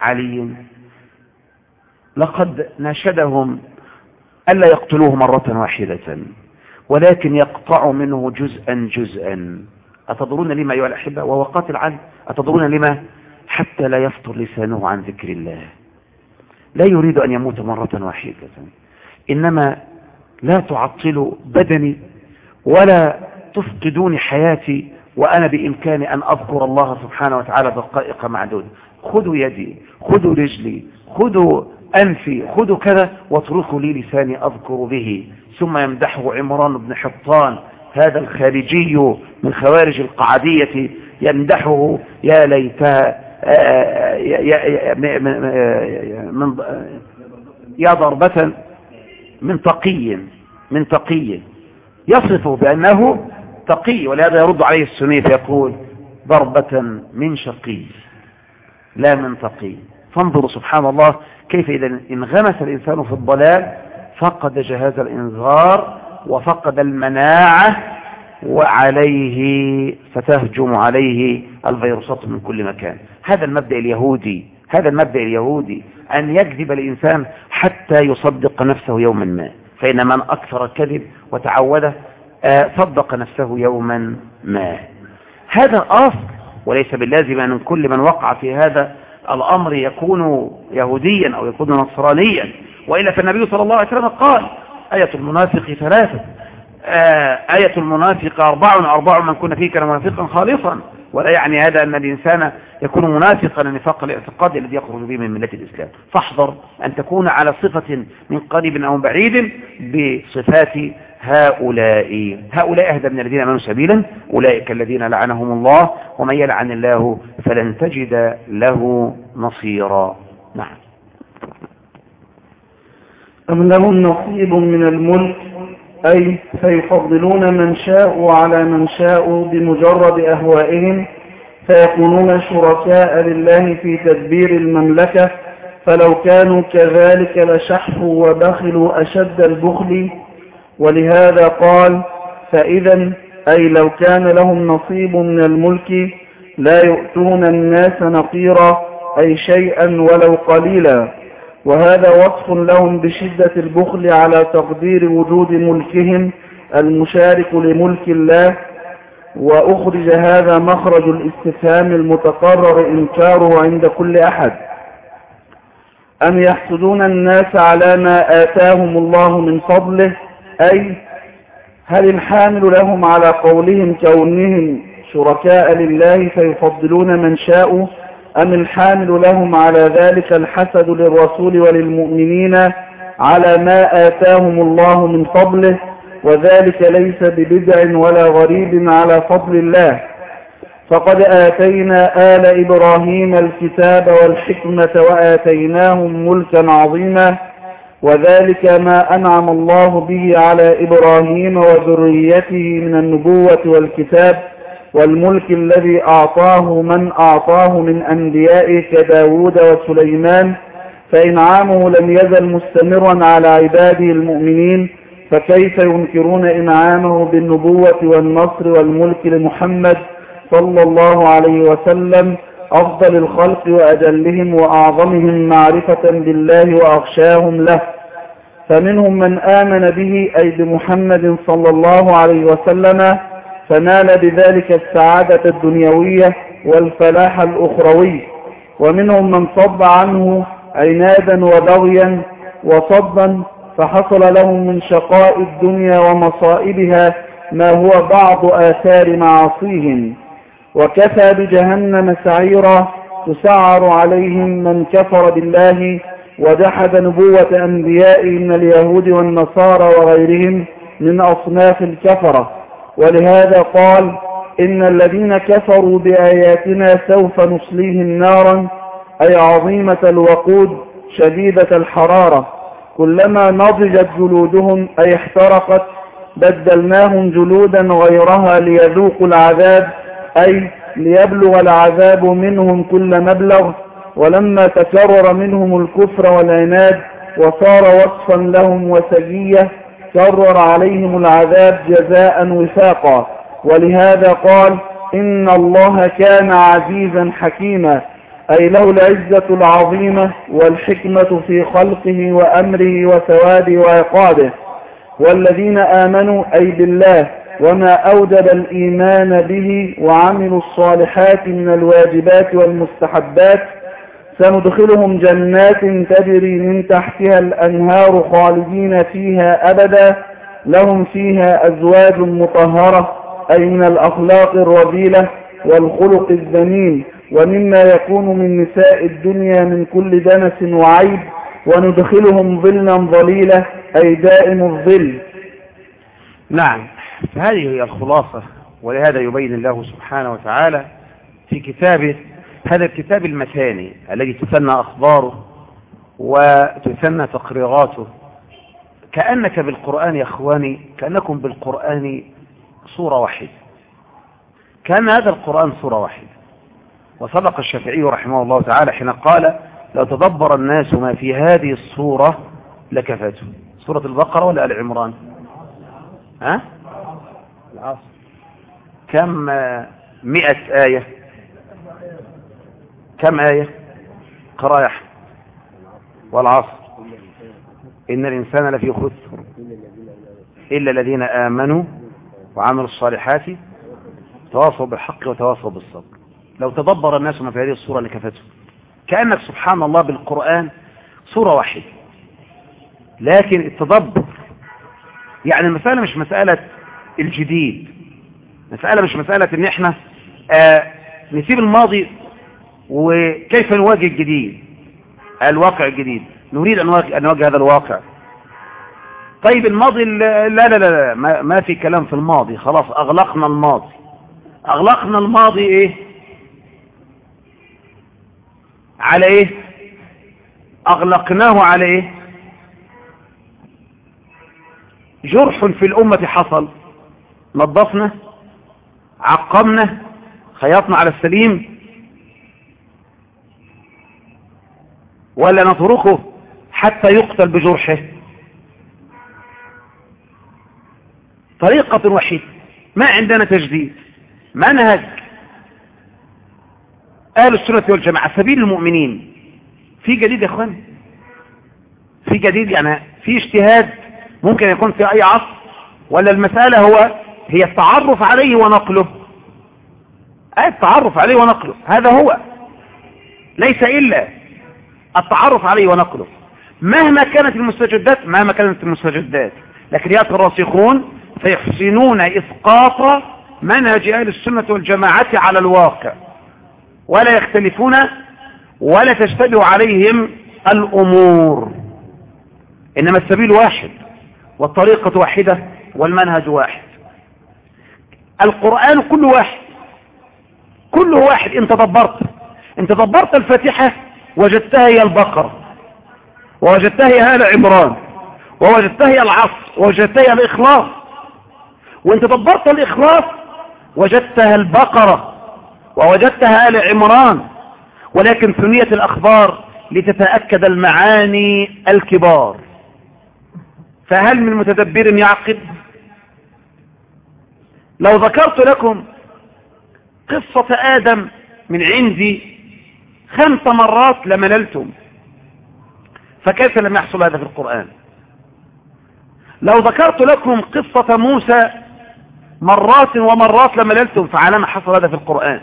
علي لقد ناشدهم ألا يقتلوه مرة واحدة ولكن يقطع منه جزءا جزءا. أتضرون لما أيها الأحبة وهو قاتل عنه أتضرون لما؟ حتى لا يفطر لسانه عن ذكر الله. لا يريد أن يموت مرة واحدة إنما لا تعطلوا بدني ولا تفقدوني حياتي وأنا بإمكاني أن أذكر الله سبحانه وتعالى دقائق معدودة خذوا يدي خذوا رجلي خذوا أنفي خذوا كذا واتركوا لي لساني أذكر به. ثم يمدحه عمران بن حطان هذا الخارجي من خوارج القعدية يمدحه يا ليتها من يا ضربة من تقي من تقي. يصفه بأنه تقي ولهذا يرد عليه السنية فيقول ضربة من شقي لا من تقي. فانظروا سبحان الله كيف إذا انغمس الإنسان في الضلال فقد جهاز الإنذار وفقد المناعة وعليه ستهجم عليه الفيروسات من كل مكان. هذا المبدأ اليهودي هذا المبدأ اليهودي أن يكذب الإنسان حتى يصدق نفسه يوما ما. فإن من أكثر الكذب وتعوده آه، صدق نفسه يوما ما. هذا أصل وليس باللازم أن كل من وقع في هذا الأمر يكون يهوديا أو يكون نصرانيا. وإلا فالنبي صلى الله عليه وسلم قال آية المنافق ثلاثة آه، آية المنافق أربع أربع من كنا فيه كان منافقا خالصا. ولا يعني هذا أن الإنسان يكون منافقا النفاق الاعتقاد الذي يخرج به من ملة الإسلام. فاحذر أن تكون على صفة من قريب أو بعيد بصفات هؤلاء. هؤلاء أهدى من الذين أمنوا سبيلا أولئك الذين لعنهم الله ومن يلعن الله فلن تجد له نصيرا. نعم. أم لهم نصيب من الملك؟ أي فيفضلون من شاءوا على من شاءوا بمجرد أهوائهم فيكونون شركاء لله في تدبير المملكة فلو كانوا كذلك لشحوا وبخلوا أشد البخل. ولهذا قال فإذا أي لو كان لهم نصيب من الملك لا يؤتون الناس نقيرا أي شيئا ولو قليلا. وهذا وصف لهم بشدة البخل على تقدير وجود ملكهم المشارك لملك الله وأخرج هذا مخرج الاستفهام المتقرر إنكاره عند كل أحد. أم يحسدون الناس على ما آتاهم الله من فضله؟ أي هل الحامل لهم على قولهم كونهم شركاء لله فيفضلون من شاءوا؟ أم الحامل لهم على ذلك الحسد للرسول وللمؤمنين على ما آتاهم الله من فضله؟ وذلك ليس ببدع ولا غريب على فضل الله. فقد آتينا آل إبراهيم الكتاب والحكمة وآتيناهم ملكا عظيما وذلك ما أنعم الله به على إبراهيم وذريته من النبوة والكتاب. والملك الذي أعطاه من أعطاه من أنبيائه كداود وسليمان فإنعامه لم يزل مستمرا على عباده المؤمنين فكيف ينكرون إنعامه بالنبوة والنصر والملك لمحمد صلى الله عليه وسلم أفضل الخلق وأجلهم وأعظمهم معرفة بالله وأخشاهم له؟ فمنهم من آمن به أي بمحمد صلى الله عليه وسلم فنال بذلك السعادة الدنيوية والفلاح الأخروي. ومنهم من صد عنه عنادا وبغيا وصدا فحصل لهم من شقاء الدنيا ومصائبها ما هو بعض آثار معاصيهم. وكفى بجهنم سعيرا تسعر عليهم من كفر بالله وجحد نبوة أنبيائه من اليهود والنصارى وغيرهم من أصناف الكفرة. ولهذا قال إن الذين كفروا بآياتنا سوف نصليهم نارا أي عظيمة الوقود شديدة الحرارة. كلما نضجت جلودهم أي احترقت بدلناهم جلودا غيرها ليذوقوا العذاب أي ليبلغ العذاب منهم كل مبلغ. ولما تكرر منهم الكفر والعناد وصار وصفا لهم وسجية كرر عليهم العذاب جزاء وفاقا. ولهذا قال إن الله كان عزيزا حكيما. أي له العزة العظيمة والحكمة في خلقه وأمره وثوابه وعقابه. والذين آمنوا أي بالله وما أوجب الإيمان به وعملوا الصالحات من الواجبات والمستحبات سندخلهم جنات تجري من تحتها الأنهار خالدين فيها أبدا. لهم فيها أزواج مطهرة أي من الأخلاق الرذيلة والخلق الذميم. ومما يكون من نساء الدنيا من كل دنس وعيب. وندخلهم ظلا ظليلة أي دائم الظل. نعم فهذه هي الخلاصة ولهذا يبين الله سبحانه وتعالى في كتابه هذا الكتاب المثاني الذي تثنى أخباره وتثنى تقريراته. كأنك بالقرآن يا أخواني كأنكم بالقرآن صورة واحدة. كان هذا القرآن صورة واحدة. وصدق الشافعي رحمه الله تعالى حين قال لو تدبر الناس ما في هذه الصورة لكفته. سورة البقرة ولا آل عمران؟ ها؟ العصر. كم مئة آية؟ كم آية؟ قرأ والعصر. إن الإنسان لفي خسر. إلا الذين آمنوا وعملوا الصالحات تواصوا بالحق وتواصوا بالصبر. لو تدبر الناس ما في هذه الصورة لكفتهم كأنك سبحان الله بالقرآن صورة واحدة. لكن التدبر يعني المسألة مش مسألة الجديد. مسألة مش مسألة إن إحنا آه نسيب الماضي وكيف نواجه الجديد؟ الواقع الجديد. نريد أن نواجه هذا الواقع. طيب الماضي لا لا لا, لا ما, في كلام في الماضي. خلاص أغلقنا الماضي. أغلقنا الماضي إيه؟ على إيه؟ أغلقناه على إيه؟ جرح في الأمة حصل. نظفنا عقمنا خيطنا على السليم. ولا نتركه حتى يقتل بجرحه. طريقة وحيدة. ما عندنا تجديد. منهج أهل السنة والجماعة. سبيل المؤمنين. في جديد يا اخوان في جديد يعني في اجتهاد ممكن يكون في أي عصر؟ ولا المسألة هو هي التعرف عليه ونقله. أي التعرف عليه ونقله. هذا هو. ليس إلا التعرف عليه ونقله. مهما كانت المستجدات مهما كانت المستجدات. لكن يأتي الراسخون فيحسنون إسقاط منهج أهل السنة والجماعة على الواقع. ولا يختلفون ولا تشتبه عليهم الأمور. إنما السبيل واحد والطريقة واحدة والمنهج واحد. القرآن كل واحد. كل واحد. انت دبرت انت دبرت الفاتحة وجدتها هي البقرة ووجدتها هي آل عمران ووجدتها هي العصر ووجدتها هي الإخلاص. وانت دبرت الإخلاص وجدتها البقرة ووجدتها آل عمران. ولكن ثنية الأخبار لتتأكد المعاني الكبار. فهل من متدبر يعقد لو ذكرت لكم قصة آدم من عندي خمس مرات لمللتم فكيف لم يحصل هذا في القرآن؟ لو ذكرت لكم قصة موسى مرات ومرات لمللتم فعلى ما حصل هذا في القرآن.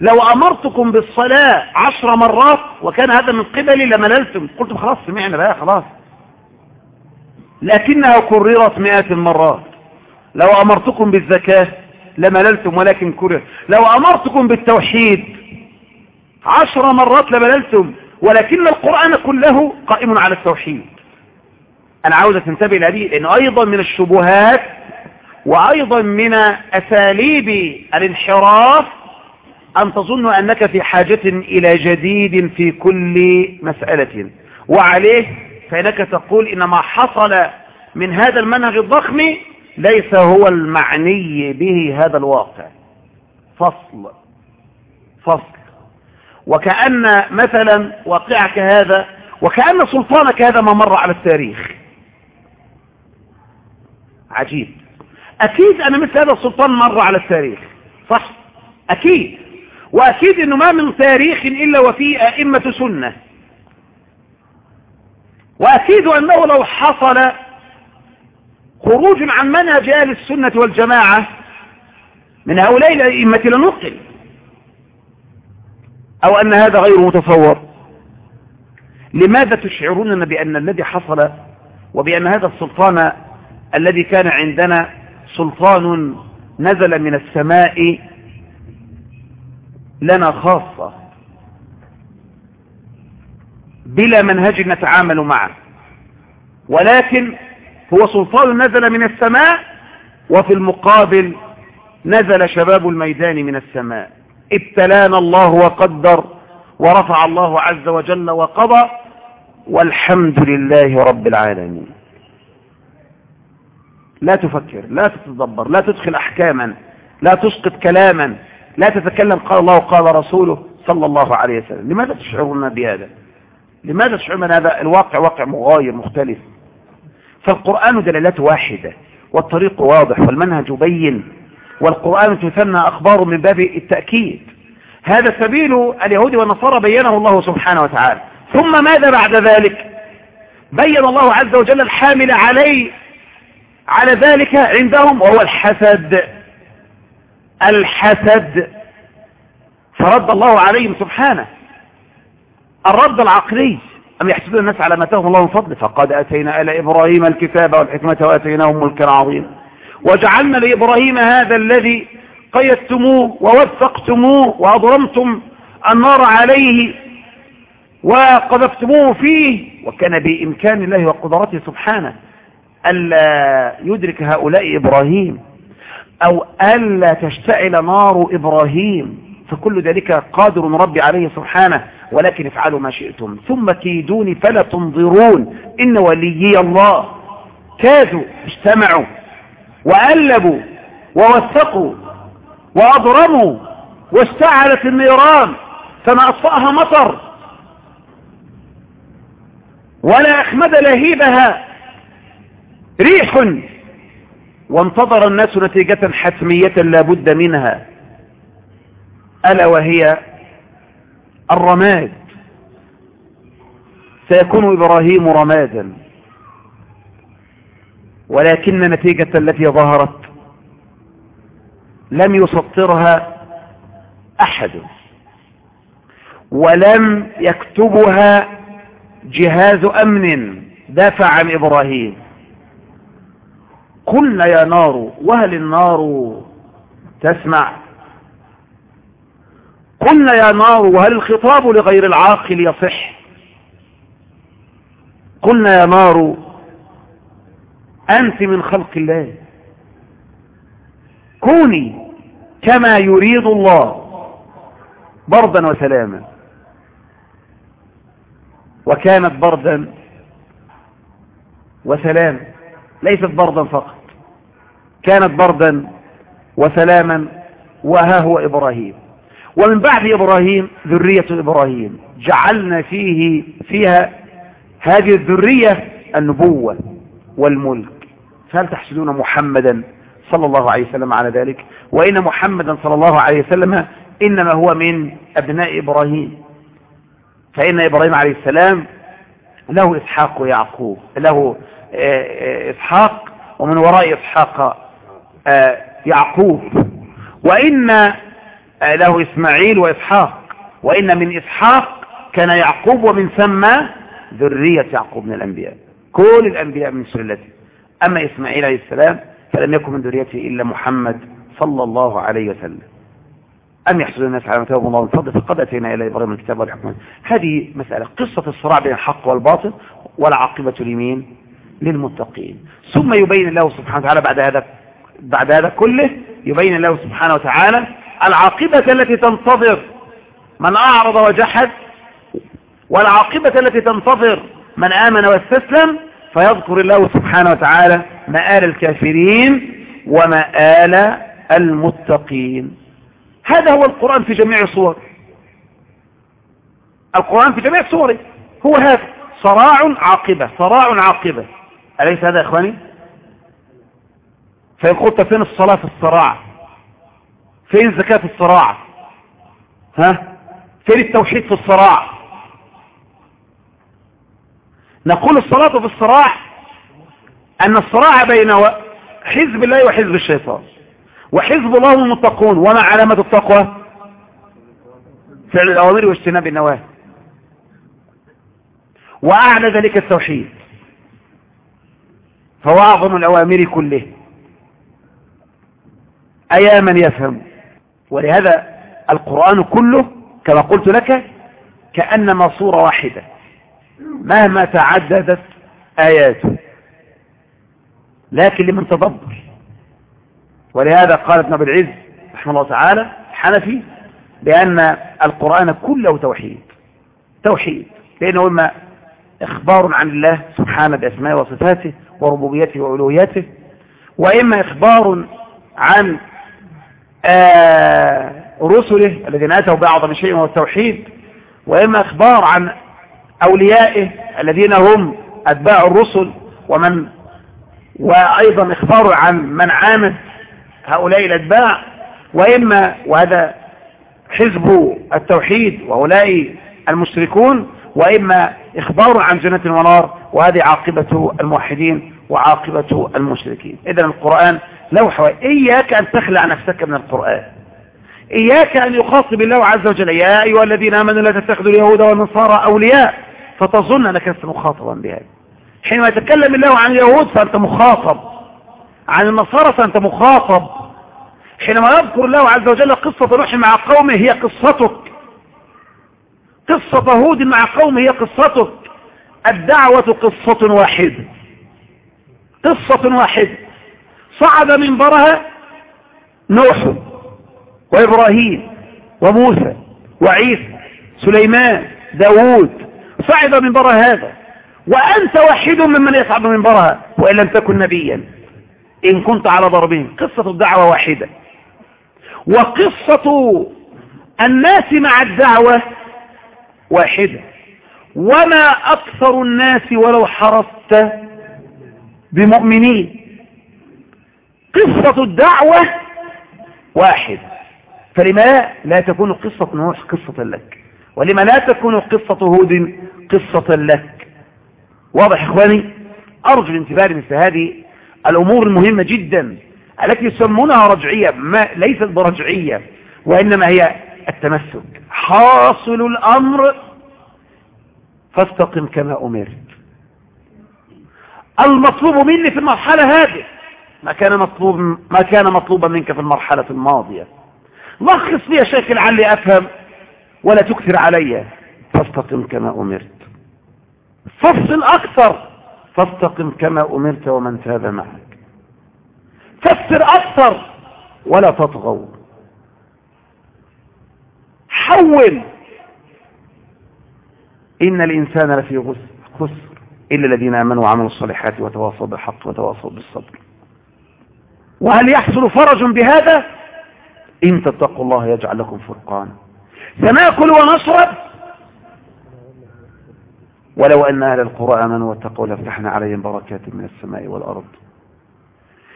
لو أمرتكم بالصلاة عشر مرات وكان هذا من قبلي لمللتم قلتم خلاص سمعنا بقى خلاص. لكنها كررت مئات المرات. لو أمرتكم بالزكاة لمللتم ولكن كره لو أمرتكم بالتوحيد عشر مرات لمللتم ولكن القرآن كله قائم على التوحيد. أنا عاوز تنتبه لهذه لأنه أيضا من الشبهات وأيضا من أساليب الانحراف أن تظن أنك في حاجة إلى جديد في كل مسألة. وعليه فإنك تقول إن ما حصل من هذا المنهج الضخم ليس هو المعني به هذا الواقع. فصل. فصل. وكأن مثلا واقعك هذا وكأن سلطانك هذا ما مر على التاريخ. عجيب. أكيد أن مثل هذا السلطان مر على التاريخ. صح؟ أكيد. وأكيد أنه ما من تاريخ إلا وفيه أئمة سنة. وأكيد أنه لو حصل خروج عن منهج أهل السنة والجماعة من هؤلاء الأئمة لنقل. أو أن هذا غير متصور. لماذا تشعروننا بأن الذي حصل وبأن هذا السلطان الذي كان عندنا سلطان نزل من السماء لنا خاصة بلا منهج نتعامل معه. ولكن هو سلطان نزل من السماء وفي المقابل نزل شباب الميدان من السماء. ابتلانا الله وقدر ورفع الله عز وجل وقضى والحمد لله رب العالمين. لا تفكر لا تتدبر لا تدخل أحكاما لا تسقط كلاما لا تتكلم قال الله وقال رسوله صلى الله عليه وسلم. لماذا تشعرون بهذا؟ لماذا تشعرون هذا الواقع واقع مغاير مختلف. فالقرآن دلالات واحدة والطريق واضح والمنهج بين. والقرآن تثنى أخبار من باب التأكيد. هذا سبيل اليهود والنصارى بينه الله سبحانه وتعالى. ثم ماذا بعد ذلك؟ بين الله عز وجل الحامل عليه على ذلك عندهم وهو الحسد. الحسد. فرد الله عليهم سبحانه. الرد العقلي. أم يحسدون الناس على ما أتاهم الله من فضله؟ فقد أتينا آل إبراهيم الكتاب والحكمة وأتيناهم ملكا عظيما. وجعلنا لإبراهيم هذا الذي قيدتموه ووثقتموه وأضرمتم النار عليه وقذفتموه فيه وكان بإمكان الله وقدرته سبحانه ألا يدرك هؤلاء إبراهيم أو ألا تشتعل نار إبراهيم فكل ذلك قادر ربي عليه سبحانه ولكن افعلوا ما شئتم ثم كيدوني فلا تنظرون إن وليي الله كادوا اجتمعوا وألبوا ووثقوا وأضرموا واستعلت النيران فما أطفأها مطر ولا أخمد لهيبها ريح وانتظر الناس نتيجة حتمية لا بد منها ألا وهي الرماد. سيكون إبراهيم رمادا. ولكن نتيجة التي ظهرت لم يسطرها أحد ولم يكتبها جهاز أمن دافع عن إبراهيم. قلنا يا نار وهل النار تسمع؟ قلنا يا نار وهل الخطاب لغير العاقل يصح؟ قلنا يا نار أنت من خلق الله. كوني كما يريد الله. بردا وسلاما. وكانت بردا وسلاما. ليست بردا فقط. كانت بردا وسلاما. وها هو إبراهيم. ومن بعد إبراهيم ذرية إبراهيم. جعلنا فيه فيها هذه الذرية النبوة والملك. فهل تحسدون محمدا صلى الله عليه وسلم على ذلك؟ وإن محمدا صلى الله عليه وسلم إنما هو من أبناء إبراهيم. فإن إبراهيم عليه السلام له إسحاق ويعقوب له إسحاق ومن وراء إسحاق يعقوب. وإن له إسماعيل وإسحاق. وإن من إسحاق كان يعقوب ومن ثم ذرية يعقوب من الأنبياء. كل الأنبياء من سلته أما إسماعيل عليه السلام فلم يكن من ذريته إلا محمد صلى الله عليه وسلم. أم يحسد الناس على ما الله؟ من فضل. فقد أتينا إلى إبراهيم الكتاب والحكمة. هذه مسألة. قصة الصراع بين الحق والباطل والعاقبة لمين للمتقين. ثم يبين الله سبحانه وتعالى بعد هذا بعد هذا كله يبين الله سبحانه وتعالى العاقبة التي تنتظر من أعرض وجحد والعاقبة التي تنتظر من آمن واستسلم فيذكر الله سبحانه وتعالى مآل الكافرين ومآل المتقين. هذا هو القرآن في جميع صوره. القرآن في جميع صوره. هو هذا. صراع عاقبة. صراع عاقبة. أليس هذا يا إخواني؟ قلت فين الصلاة في الصراع. فين الزكاة في الصراع؟ ها؟ فين التوحيد في الصراع؟ نقول الصلاة في الصراع أن الصراع بين حزب الله وحزب الشيطان. وحزب الله المتقون وما علامة التقوى؟ فعل الأوامر واجتناب النواهي. وأعلى ذلك التوحيد. فهو أعظم الأوامر كله. أيا من يفهم؟ ولهذا القرآن كله كما قلت لك كأنما صورة واحدة. مهما تعددت آياته. لكن لمن تدبر. ولهذا قال ابن العز رحمه الله تعالى حنفي بأن القرآن كله توحيد. توحيد. لأنه إما إخبار عن الله سبحانه بأسمائه وصفاته وربوبيته وألوهيته وإما إخبار عن آه رسله الذين أتوا بأعظم شيء هو التوحيد وإما إخبار عن أوليائه الذين هم أتباع الرسل ومن وأيضا إخبار عن من عامد هؤلاء الأتباع وإما وهذا حزب التوحيد وهؤلاء المشركون وإما إخبار عن جنة ونار وهذه عاقبة الموحدين وعاقبة المشركين. إذن القرآن لوحة إياك أن تخلع نفسك من القرآن. إياك أن يخاطب الله عز وجل. يا أيها الذين آمنوا لا تتخذوا اليهود والنصارى أولياء. فتظن أنك لست مخاطبا بهذا. حينما يتكلم الله عن اليهود فأنت مخاطب. عن النصارى فأنت مخاطب. حينما يذكر الله عز وجل قصة نوح مع قومه هي قصتك. قصة هود مع قومه هي قصتك. الدعوة قصة واحدة قصة واحدة صعد منبرها نوح وإبراهيم وموسى وعيسى سليمان داود صعد منبرها هذا. وأنت واحد ممن يصعد منبرها وإن لم تكن نبيا. إن كنت على ضربهم قصة الدعوة واحدة وقصة الناس مع الدعوة واحدة وما أكثر الناس ولو حرصت بمؤمنين. قصة الدعوة واحد. فلما لا تكون قصة نوح قصة لك؟ ولما لا تكون قصة هود قصة لك. واضح إخواني؟ أرجو الانتباه مثل هذه الأمور المهمة جدا التي يسمونها رجعية ما ليست برجعية وإنما هي التمسك. حاصل الأمر. فاستقم كما أمرت. المطلوب مني في المرحلة هذه. ما كان مطلوب ما كان مطلوبا منك في المرحلة الماضية. لخص لي يا شيخ لعلي أفهم ولا تكثر علي. فاستقم كما أمرت. فصل أكثر. فاستقم كما أمرت ومن تاب معك. فسر أكثر ولا تطغوا. حول. إن الإنسان لفي خسر إلا الذين آمنوا وعملوا الصالحات وتواصوا بالحق وتواصوا بالصبر. وهل يحصل فرج بهذا؟ إن تتقوا الله يجعل لكم فرقان سنأكل ونشرب ولو أن أهل القرى آمنوا واتقوا لفتحنا عليهم بركات من السماء والأرض.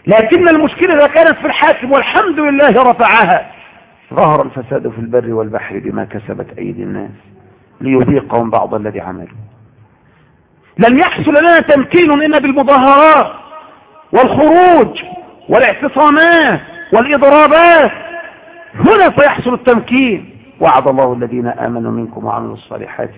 لكن المشكلة إذا كانت في الحاكم والحمد لله رفعها. ظهر الفساد في البر والبحر بما كسبت أيدي الناس ليذيقهم بعض الذي عملوا. لن يحصل لنا تمكين إلا بالمظاهرات والخروج والاعتصامات والإضرابات. هنا سيحصل التمكين. وعد الله الذين آمنوا منكم وعملوا الصالحات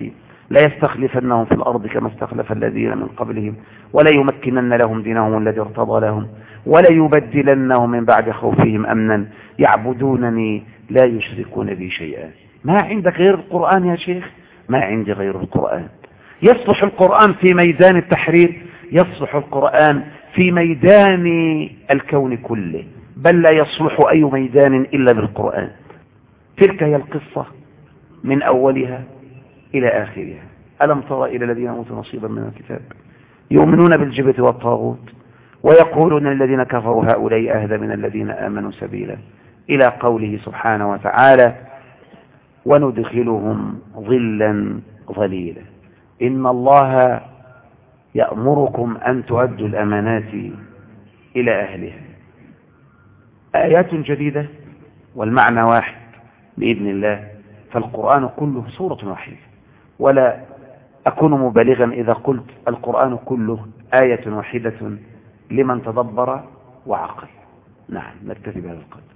لا يستخلفنهم في الأرض كما استخلف الذين من قبلهم ولا يمكنن لهم دينهم الذي ارتضى لهم ولا يبدلنهم من بعد خوفهم أمنا. يعبدونني لا يشركون بي شيئا. ما عندك غير القرآن يا شيخ؟ ما عندي غير القرآن. يصلح القرآن في ميدان التحرير يصلح القرآن في ميدان الكون كله بل لا يصلح أي ميدان إلا بالقرآن. تلك هي القصة من أولها إلى آخرها. ألم ترى إلى الذين أوتوا نصيبا من الكتاب؟ يؤمنون بالجبت والطاغوت ويقولون الذين كفروا هؤلاء أهدى من الذين آمنوا سبيلا. إلى قوله سبحانه وتعالى وندخلهم ظلا ظليلا. إن الله يأمركم أن تؤدوا الأمانات إلى أهلها. آيات جديدة والمعنى واحد بإذن الله. فالقرآن كله سورة واحدة. ولا أكون مبالغا إذا قلت القرآن كله آية واحدة لمن تدبر وعقل. نعم نكتفي بهذا القدر.